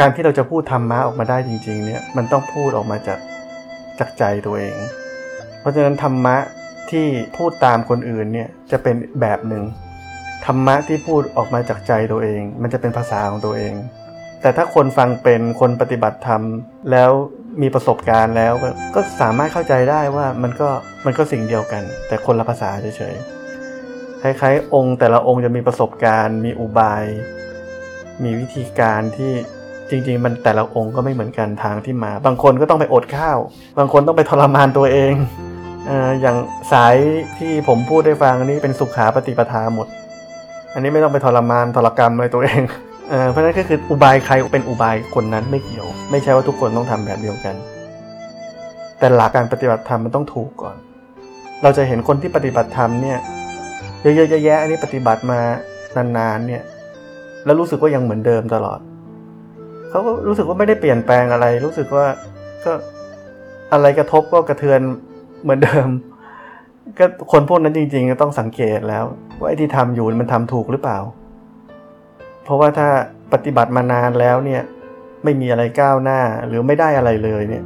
การที่เราจะพูดธรรมะออกมาได้จริง ๆ เนี่ยมันต้องพูดออกมาจากจากใจตัวเอง เพราะฉะนั้นธรรมะที่พูดตามคนอื่นเนี่ยจะเป็นแบบหนึ่งธรรมะที่พูดออกมาจากใจตัวเอง มันจะเป็นภาษาของตัวเอง แต่ถ้าคนฟังเป็นคนปฏิบัติธรรมแล้วมีประสบการณ์แล้วก็สามารถเข้าใจได้ว่ามันก็มันก็สิ่งเดียวกัน แต่คนละภาษาเฉยๆคล้ายๆ องค์ แต่ละองค์จะมีประสบการณ์ มีอุบาย มีวิธีการที่ จริง ๆ มันแต่ละองค์ก็ไม่เหมือนกันทางที่มา บางคนก็ต้องไปอดข้าว บางคนต้องไปทรมานตัวเองอย่างสายที่ผมพูดได้ฟังนี้เป็นสุขาปฏิปทาหมด อันนี้ไม่ต้องไปทรมานทรกรรมอะไรตัวเองเพราะนั้นก็คืออุบายใครเป็นอุบายคนนั้นไม่เกี่ยว ไม่ใช่ว่าทุกคนต้องทำแบบเดียวกัน แต่หลักการปฏิบัติธรรมมันต้องถูกก่อน เราจะเห็นคนที่ปฏิบัติธรรมเนี่ยเยอะๆแยะๆอันนี้ปฏิบัติมานานๆเนี่ยแล้วรู้สึกว่ายังเหมือนเดิมตลอด เขาก็รู้สึกว่าไม่ได้เปลี่ยนแปลงอะไร รู้สึกว่าก็อะไรกระทบก็กระเทือนเหมือนเดิม ก็คนพวกนั้นจริงๆก็ต้องสังเกตแล้ว ว่าไอ้ที่ทำอยู่มันทำถูกหรือเปล่า เพราะว่าถ้าปฏิบัติมานานแล้วเนี่ย ไม่มีอะไรก้าวหน้าหรือไม่ได้อะไรเลยเนี่ย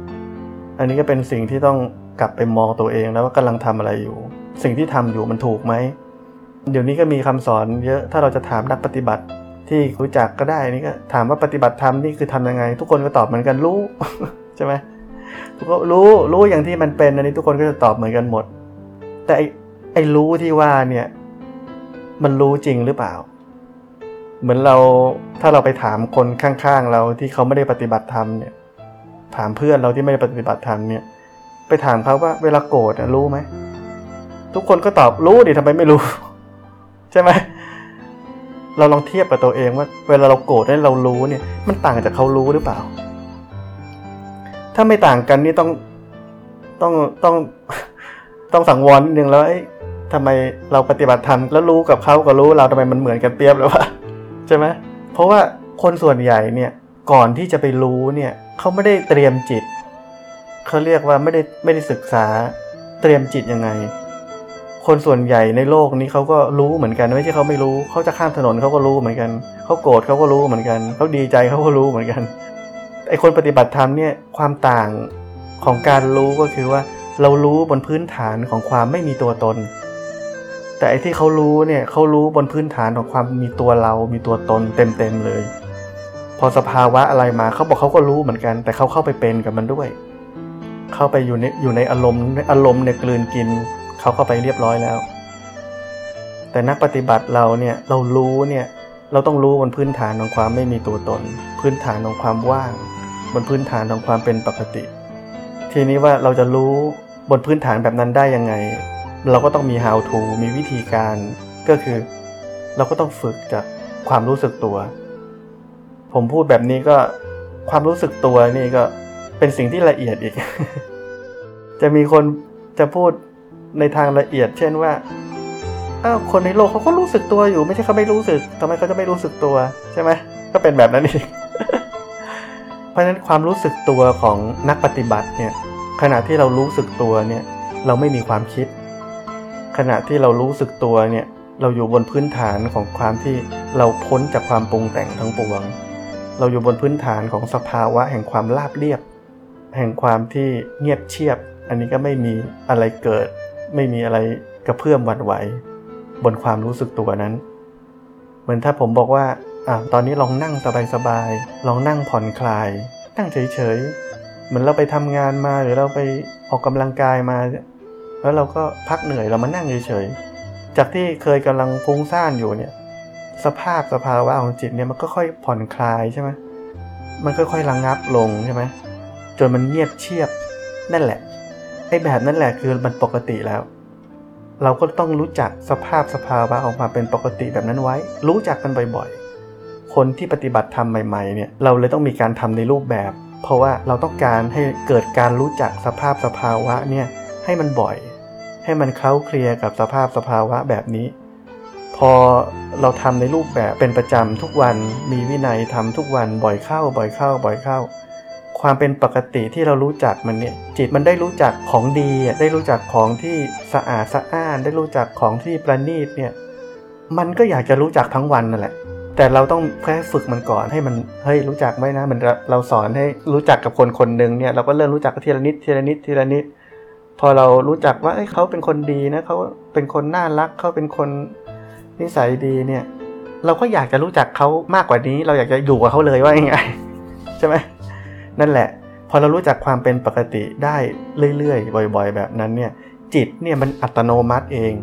อันนี้ก็เป็นสิ่งที่ต้องกลับไปมองตัวเองแล้วว่ากำลังทำอะไรอยู่ สิ่งที่ทำอยู่มันถูกไหมเดี๋ยวนี้ก็มีคำสอนเยอะถ้าเราจะถามนักปฏิบัติ ที่รู้จักก็ได้นี่ก็ถามว่าปฏิบัติธรรมนี่คือทำยังไง ทุกคนก็ตอบเหมือนกันรู้ใช่ไหมทุกคนรู้รู้อย่างที่มันเป็นอันนี้ทุกคนก็จะตอบเหมือนกันหมด แต่ไอ้ไอรู้ที่ว่าเนี่ยมันรู้จริงหรือเปล่า เหมือนเราถ้าเราไปถามคนข้างๆเราที่เขาไม่ได้ปฏิบัติธรรมเนี่ยถามเพื่อนเราที่ไม่ได้ปฏิบัติธรรมเนี่ยไปถามเขาว่าเวลาโกรธรู้ไหมทุกคนก็ตอบรู้ดิทำไมไม่รู้ ใช่ไหม เราลองเทียบกับตัวเองว่า เวลาเราโกรธให้เรารู้เนี่ย มันต่างจากเขารู้หรือเปล่า ถ้าไม่ต่างกันนี่ต้องต้องต้องต้องสังวรนิดนึงแล้วไอ้ทำไมเราปฏิบัติธรรมแล้วรู้กับเขากับรู้เราทำไมมันเหมือนกันเปียบเลยวะใช่ไหมเพราะว่าคนส่วนใหญ่เนี่ยก่อนที่จะไปรู้เนี่ยเขาไม่ได้เตรียมจิตเขาเรียกว่าไม่ได้ไม่ได้ศึกษาเตรียมจิตยังไง คนส่วนใหญ่ในโลกนี้เขาก็รู้เหมือนกัน ไม่ใช่เขาไม่รู้เขาจะข้ามถนนเขาก็รู้เหมือนกันเขาโกรธเขาก็รู้เหมือนกันเขาดีใจเขาก็รู้เหมือนกันไอคนปฏิบัติธรรมเนี่ยความต่างของการรู้ก็คือว่า เรารู้บนพื้นฐานของความไม่มีตัวตน แต่ไอที่เขารู้เนี่ยเขารู้บนพื้นฐานของความมีตัวเรา มีตัวตนเต็มๆเลย พอสภาวะอะไรมาเขาบอกเขาก็รู้เหมือนกัน แต่เขาเข้าไปเป็นกับมันด้วย เข้าไปอยู่ในอยู่ในอารมณ์อารมณ์เนี่ยกลืนกิน เขาเข้าไปเรียบร้อยแล้ว แต่นักปฏิบัติเราเนี่ยเรารู้เนี่ยเราต้องรู้บนพื้นฐานของความไม่มีตัวตน พื้นฐานของความว่าง บนพื้นฐานของความเป็นปกติ ทีนี้ว่าเราจะรู้บนพื้นฐานแบบนั้นได้ยังไง เราก็ต้องมี how to มีวิธีการก็คือ เราก็ต้องฝึกจากความรู้สึกตัว ผมพูดแบบนี้ก็ความรู้สึกตัวนี่ก็เป็นสิ่งที่ละเอียดอีก จะมีคนจะพูด ในทางละเอียด เช่นว่าอ้าวคนในโลกเขาก็รู้สึกตัวอยู่ ไม่ใช่เขาไม่รู้สึกทำไมเขาจะไม่รู้สึกตัวใช่ไหมก็เป็นแบบนั้นเองเพราะฉะนั้นความรู้สึกตัวของนักปฏิบัติเนี่ยขณะที่เรารู้สึกตัวเนี่ยเราไม่มีความคิด ขณะที่เรารู้สึกตัวเนี่ยเราอยู่บนพื้นฐานของความที่เราพ้นจากความปรุงแต่งทั้งปวง เราอยู่บนพื้นฐานของสภาวะแห่งความราบเรียบ แห่งความที่เงียบเชียบ อันนี้ก็ไม่มีอะไรเกิด ไม่มีอะไรกระเพื่อมหวั่นไหว บนความรู้สึกตัวนั้น เหมือนถ้าผมบอกว่าอ่าตอนนี้ลองนั่งสบายๆลองนั่งผ่อนคลาย นั่งเฉยๆ เหมือนเราไปทำงานมาหรือเราไปออกกำลังกายมา แล้วเราก็พักเหนื่อยเรามานั่งเฉยๆ จากที่เคยกำลังฟุ้งซ่านอยู่เนี่ย สภาพสภาวะของจิตเนี่ยมันก็ค่อยผ่อนคลายใช่ไหมมันค่อยๆระงงับลงใช่ไหมจนมันเงียบเชียบนั่นแหละ อ้แบบนั้นแหละคือมันปกติแล้ว เราก็ต้องรู้จักสภาพสภาวะของควาเป็นปกติแบบนั้นไว้ รู้จักกันบ่อยๆ คนที่ปฏิบัติธรรมใหม่ๆเนี่ยเราเลยต้องมีการทำในรูปแบบ เพราะว่าเราต้องการให้เกิดการรู้จักสภาพสภาวะเนี่ยให้มันบ่อย ให้มันเคล้าเคลียกับสภาพสภาวะแบบนี้ พอเราทำในรูปแบบเป็นประจำทุกวันมีวินัยทำทุกวันบ่อยเข้าบ่อยเข้าบ่อยเข้า ความเป็นปกติที่เรารู้จักมันเนี่ยจิตมันได้รู้จักของดีได้รู้จักของที่สะอาดสะอ้าน ได้รู้จักของที่ประณีตเนี่ยมันก็อยากจะรู้จักทั้งวันนั่นแหละแต่เราต้องแค่ฝึกมันก่อนให้มันเฮ้ยรู้จักไหมนะมันเราสอนให้รู้จักกับคนคนหนึ่งเนี่ยเราก็เริ่มรู้จักทีละนิดทีละนิดทีละนิด พอเรารู้จักว่าเอ้ยเขาเป็นคนดีนะเขาเป็นคนน่ารักเขาเป็นคนนิสัยดีเนี่ย เราก็อยากจะรู้จักเขามากกว่านี้ เราอยากจะอยู่กับเขาเลยว่าอยังไงใช่ไหม นั่นแหละ พอเรารู้จักความเป็นปกติได้เรื่อยๆ บ่อยๆ แบบนั้นเนี่ยจิตเนี่ยมันอัตโนมัติเอง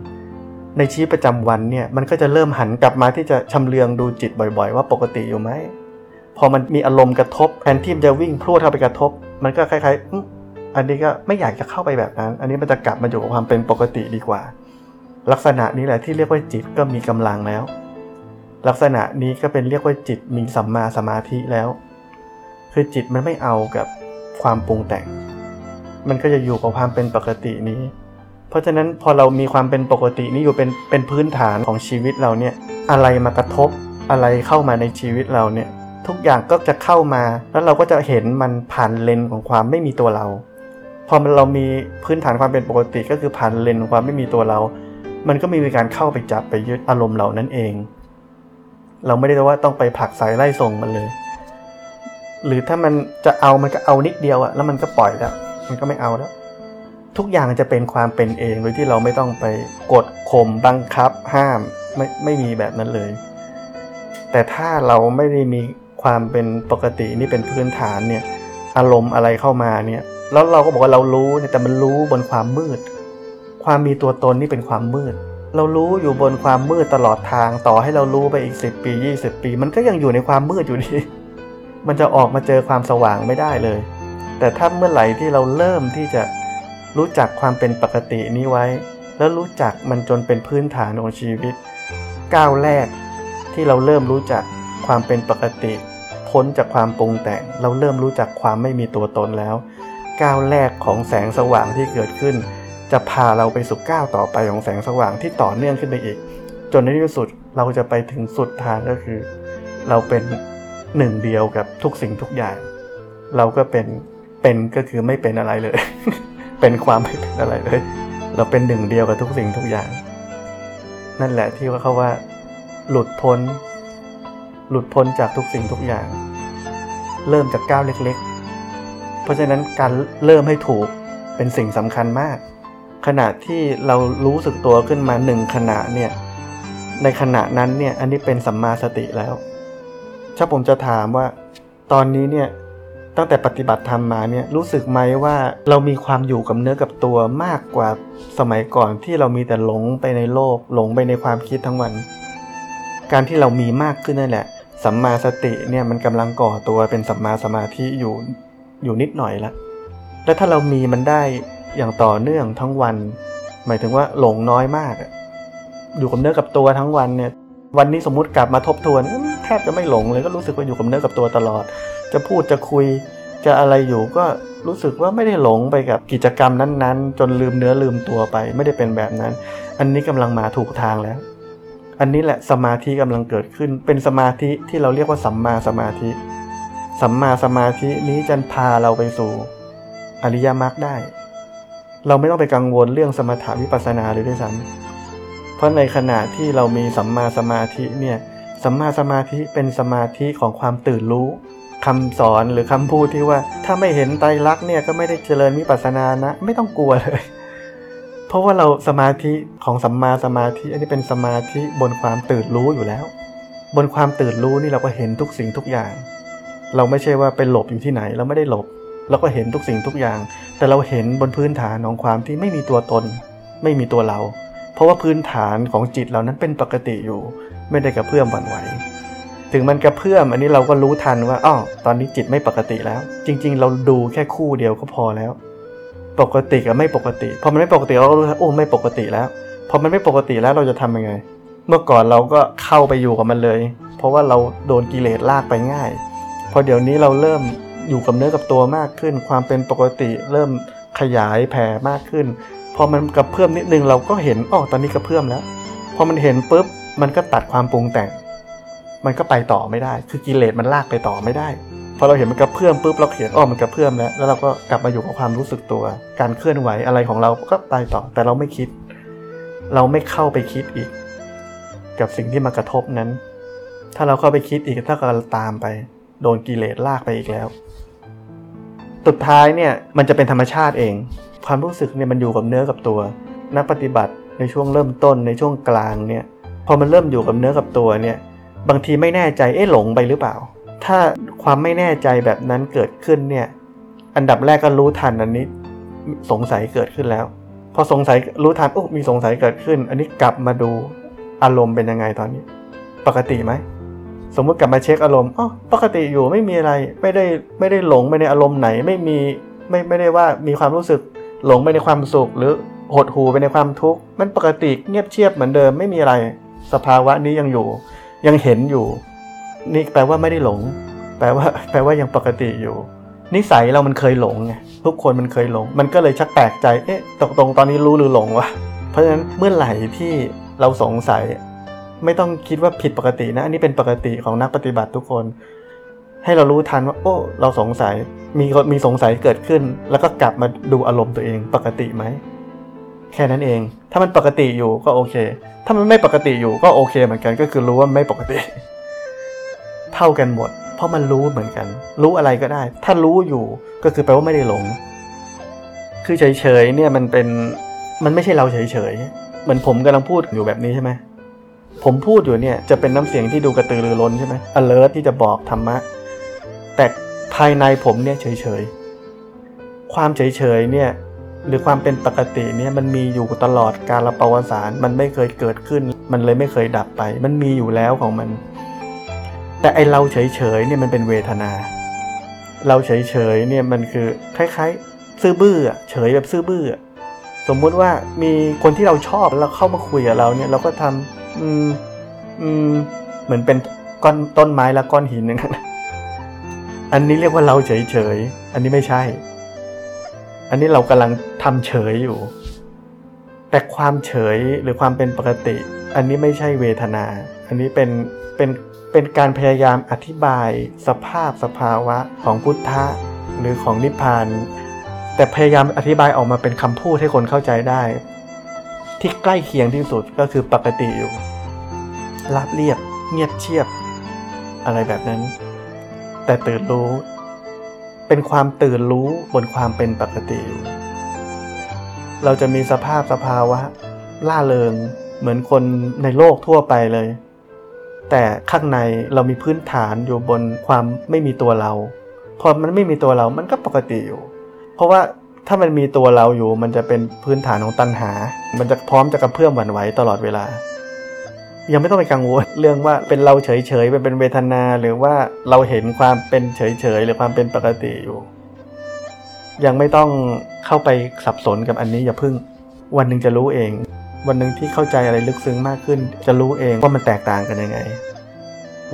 ในชีวิตประจำวันเนี่ยมันก็จะเริ่มหันกลับมาที่จะชำเลืองดูจิตบ่อยๆ ว่าปกติอยู่ไหมพอมันมีอารมณ์กระทบแทนที่มันจะวิ่งพรวดเข้าไปกระทบ มันก็คล้ายๆอันนี้ก็ไม่อยากจะเข้าไปแบบนั้น อันนี้มันจะกลับมาอยู่กับความเป็นปกติดีกว่า ลักษณะนี้แหละที่เรียกว่าจิตก็มีกำลังแล้ว ลักษณะนี้ก็เป็นเรียกว่าจิตมีสัมมาสมาธิแล้ว คือจิตมันไม่เอากับความปรุงแต่ง มันก็จะอยู่กับความเป็นปกตินี้ เพราะฉะนั้นพอเรามีความเป็นปกตินี้อยู่เป็นเป็นพื้นฐานของชีวิตเราเนี่ยอะไรมากระทบอะไรเข้ามาในชีวิตเราเนี่ยทุกอย่างก็จะเข้ามา แล้วเราก็จะเห็นมันผ่านเลนของความไม่มีตัวเรา พอเรามีพื้นฐานความเป็นปกติก็คือผ่านเลนของความไม่มีตัวเรา มันก็มีการเข้าไปจับไปยึดอารมณ์เหล่านั้นเอง เราไม่ได้ว่าต้องไปผลักสายไล่ส่งมันเลย หรือถ้ามันจะเอามันก็เอานิดเดียวอะแล้วมันก็ปล่อยแล้ว มันก็ไม่เอาแล้ว ทุกอย่างจะเป็นความเป็นเองโดยที่เราไม่ต้องไปกดข่มบังคับ ห้ามไม่ไม่มีแบบนั้นเลย แต่ถ้าเราไม่ได้มีความเป็นปกตินี่เป็นพื้นฐานเนี่ยอารมณ์อะไรเข้ามาเนี่ยแล้วเราก็บอกว่าเรารู้เนี่ยแต่มันรู้บนความมืด ความมีตัวตนนี่เป็นความมืด เรารู้อยู่บนความมืดตลอดทางต่อให้เรารู้ไปอีก 10 ปี 20 ปี มันก็ยังอยู่ในความมืดอยู่ดี มันจะออกมาเจอความสว่างไม่ได้เลย แต่ถ้าเมื่อไหร่ที่เราเริ่มที่จะรู้จักความเป็นปกตินี้ไว้ แล้วรู้จักมันจนเป็นพื้นฐานของชีวิต ก้าวแรกที่เราเริ่มรู้จักความเป็นปกติ พ้นจากความปรุงแต่ง เราเริ่มรู้จักความไม่มีตัวตนแล้ว ก้าวแรกของแสงสว่างที่เกิดขึ้น จะพาเราไปสู่ก้าวต่อไปของแสงสว่างที่ต่อเนื่องขึ้นไปอีก จนในที่สุดเราจะไปถึงสุดทางก็คือ เราเป็น หนึ่งเดียวกับทุกสิ่งทุกอย่าง เราก็เป็นเป็นก็คือไม่เป็นอะไรเลย เป็นความไม่เป็นอะไรเลย เราเป็นหนึ่งเดียวกับทุกสิ่งทุกอย่าง นั่นแหละที่ว่าเขาว่า หลุดพ้น หลุดพ้นจากทุกสิ่งทุกอย่าง เริ่มจากก้าวเล็ก ๆ เพราะฉะนั้นการเริ่มให้ถูกเป็นสิ่งสำคัญมาก ขณะที่เรารู้สึกตัวขึ้นมาหนึ่งขณะเนี่ยในขณะนั้นเนี่ยอันนี้เป็นสัมมาสติแล้ว ถ้าผมจะถามว่า ตอนนี้เนี่ยตั้งแต่ปฏิบัติธรรมมาเนี่ยรู้สึกไหมว่าเรามีความอยู่กับเนื้อกับตัวมากกว่าสมัยก่อนที่เรามีแต่หลงไปในโลก หลงไปในความคิดทั้งวัน การที่เรามีมากขึ้นนั่นแหละสัมมาสติเนี่ยมันกำลังก่อตัวเป็นสัมมาสมาธิอยู่อยู่นิดหน่อยละแล้วถ้าเรามีมันได้อย่างต่อเนื่องทั้งวัน หมายถึงว่าหลงน้อยมาก อยู่กับเนื้อกับตัวทั้งวันเนี่ยวันนี้สมมุติกลับมาทบทวน บจะไม่หลงเลยก็รู้สึกว่าอยู่กับเนื้อกับตัวตลอด จะพูดจะคุยจะอะไรอยู่ก็รู้สึกว่าไม่ได้หลงไปกับกิจกรรมนั้นๆ จนลืมเนื้อลืมตัวไป ไม่ได้เป็นแบบนั้น อันนี้กำลังมาถูกทางแล้ว อันนี้แหละสมาธิกำลังเกิดขึ้น เป็นสมาธิที่เราเรียกว่าสัมมาสมาธิ สัมมาสมาธินี้จะพาเราไปสู่ อริยมรรคได้ เราไม่ต้องไปกังวลเรื่องสมถาวิปัสสนาเลยด้วยซ้ำเพราะในขณะที่เรามีสัมมาสมาธิเนี่ย สัมมาสมาธิเป็นสมาธิของความตื่นรู้คำสอนหรือคำพูดที่ว่า ถ้าไม่เห็นไตรลักษณ์เนี่ยก็ไม่ได้เจริญวิปัสสนานะ ไม่ต้องกลัวเลย เพราะว่าเราสมาธิของสัมมาสมาธิ อันนี้เป็นสมาธิบนความตื่นรู้อยู่แล้ว บนความตื่นรู้นี่เราก็เห็นทุกสิ่งทุกอย่าง เราไม่ใช่ว่าไปหลบอยู่ที่ไหนเราไม่ได้หลบเราก็เห็นทุกสิ่งทุกอย่าง แต่เราเห็นบนพื้นฐานของความที่ไม่มีตัวตน ไม่มีตัวเรา เพราะว่าพื้นฐานของจิตเรานั้นเป็นปกติอยู่ ไม่ได้กระเพื่อมหวั่นไหว ถึงมันกระเพื่อมอันนี้เราก็รู้ทันว่าอ้อตอนนี้จิตไม่ปกติแล้ว จริง ๆ เราดูแค่คู่เดียวก็พอแล้ว ปกติกับไม่ปกติพอมันไม่ปกติเราก็รู้ว่าโอ้ไม่ปกติแล้วพอมันไม่ปกติแล้วเราจะทำยังไง เมื่อก่อนเราก็เข้าไปอยู่กับมันเลย เพราะว่าเราโดนกิเลสลากไปง่าย พอเดี๋ยวนี้เราเริ่มอยู่กับเนื้อกับตัวมากขึ้น ความเป็นปกติเริ่มขยายแผ่มากขึ้น พอมันกระเพื่อมนิดนึงเราก็เห็นอ๋อตอนนี้กระเพื่อมแล้ว พอมันเห็นปุ๊บ มันก็ตัดความปรุงแต่ง มันก็ไปต่อไม่ได้ คือกิเลสมันลากไปต่อไม่ได้ พอเราเห็นมันกระเพื่อมปุ๊บเราเห็นอ๋อมันกระเพื่อมแล้ว แล้วเราก็กลับมาอยู่กับความรู้สึกตัว การเคลื่อนไหวอะไรของเราก็ไปต่อ แต่เราไม่คิด เราไม่เข้าไปคิดอีก กับสิ่งที่มากระทบนั้น ถ้าเราเข้าไปคิดอีกถ้าเราตามไป โดนกิเลสลากไปอีกแล้ว สุดท้ายเนี่ยมันจะเป็นธรรมชาติเอง ความรู้สึกเนี่ยมันอยู่กับเนื้อกับตัว นักปฏิบัติในช่วงเริ่มต้นในช่วงกลางเนี่ย อมันเริ่มอยู่กับเนื้อกับตัวเนี่ย บางทีไม่แน่ใจ เอ๊ะหลงไปหรือเปล่า ถ้าความไม่แน่ใจแบบนั้นเกิดขึ้นเนี่ย อันดับแรกก็รู้ทันอันนี้ สงสัยเกิดขึ้นแล้ว พอสงสัยรู้ทันโอ้มีสงสัยเกิดขึ้น อันนี้กลับมาดูอารมณ์เป็นยังไงตอนนี้ ปกติไหมสมมติกลับมาเช็คอารมณ์อ๋อปกติอยู่ไม่มีอะไร ไม่ได้ไม่ได้หลงไปในอารมณ์ไหน ไม่มีไม่ไม่ได้ว่ามีความรู้สึกหลงไปในความสุขหรือหดหูไปในความทุกข์ มันปกติเงียบเชียบเหมือนเดิมไม่มีอะไร สภาวะนี้ยังอยู่ ยังเห็นอยู่ นี่แปลว่าไม่ได้หลง แปลว่า แปลว่ายังปกติอยู่ นิสัยเรามันเคยหลงไงทุกคนมันเคยหลง มันก็เลยชักแปลกใจเอ๊ะตกตรงตอนนี้รู้หรือหลงวะเพราะฉะนั้นเมื่อไหร่ที่เราสงสัย ไม่ต้องคิดว่าผิดปกตินะอันนี้เป็นปกติของนักปฏิบัติทุกคน ให้เรารู้ทันว่า โอ้ เราสงสัยมีมีสงสัยเกิดขึ้น แล้วก็กลับมาดูอารมณ์ตัวเองปกติไหม แค่นั้นเอง ถ้ามันปกติอยู่ก็โอเค ถ้ามันไม่ปกติอยู่ก็โอเค เหมือนกันก็คือรู้ว่าไม่ปกติ เท่ากันหมด เพราะมันรู้เหมือนกัน รู้อะไรก็ได้ ถ้ารู้อยู่ก็คือแปลว่าไม่ได้หลง คือเฉยๆเนี่ยมันเป็นมันไม่ใช่เราเฉยๆเหมือนผมกำลังพูดอยู่แบบนี้ใช่ไหมผมพูดอยู่เนี่ยจะเป็นน้ำเสียงที่ดูกระตือรือร้นใช่ไหม alert ที่จะบอกธรรมะ แต่ภายในผมเนี่ยเฉยๆ ความเฉยๆเนี่ย หรือความเป็นปกติเนี่ยมันมีอยู่ตลอดกาลประวัติศาสตร์มันไม่เคยเกิดขึ้น มันเลยไม่เคยดับไป มันมีอยู่แล้วของมัน แต่ไอเราเฉยๆเนี่ยมันเป็นเวทนา เราเฉยๆเนี่ยมันคือคล้ายๆ ซื่อบื้อเฉยแบบซื่อบื้อสมมุติว่ามีคนที่เราชอบแล้วเข้ามาคุยกับเราเนี่ยเราก็ทำอืม อืม เหมือนเป็นก้อนต้นไม้และก้อนหินอย่างนั้นอันนี้เรียกว่าเราเฉยๆอันนี้ไม่ใช่ อันนี้เรากำลัง ทำเฉยอยู่ แต่ความเฉยหรือความเป็นปกติ อันนี้ไม่ใช่เวทนา อันนี้เป็นเป็นเป็นการพยายามอธิบายสภาพสภาวะของพุทธะหรือของนิพพาน แต่พยายามอธิบายออกมาเป็นคำพูดให้คนเข้าใจได้ ที่ใกล้เคียงที่สุดก็คือปกติอยู่ราบเรียบเงียบเชียบ อะไรแบบนั้น แต่ตื่นรู้ เป็นความตื่นรู้บนความเป็นปกติอยู่ เราจะมีสภาพสภาวะ ล่าเริงเหมือนคนในโลกทั่วไปเลย แต่ข้างในเรามีพื้นฐานอยู่บนความไม่มีตัวเรา พอมันไม่มีตัวเรามันก็ปกติอยู่ เพราะว่าถ้ามันมีตัวเราอยู่มันจะเป็นพื้นฐานของตัณหา มันจะพร้อมจะกระเพื่อมหวั่นไหวตลอดเวลา ยังไม่ต้องไปกังวลเรื่องว่าเป็นเราเฉยๆเป็นเวทนาหรือว่าเราเห็นความเป็นเฉยๆหรือความเป็นปกติอยู่ ยังไม่ต้องเข้าไปสับสนกับอันนี้อย่าพึ่ง วันหนึ่งจะรู้เอง วันหนึ่งที่เข้าใจอะไรลึกซึ้งมากขึ้น จะรู้เองว่ามันแตกต่างกันยังไง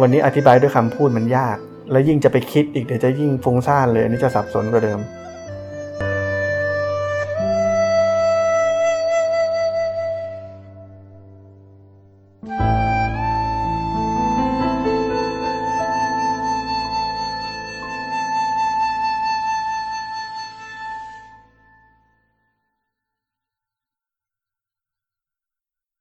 วันนี้อธิบายด้วยคำพูดมันยาก แล้วยิ่งจะไปคิดอีกเดี๋ยวจะยิ่งฟุ้งซ่านเลยอันนี้จะสับสนกว่าเดิม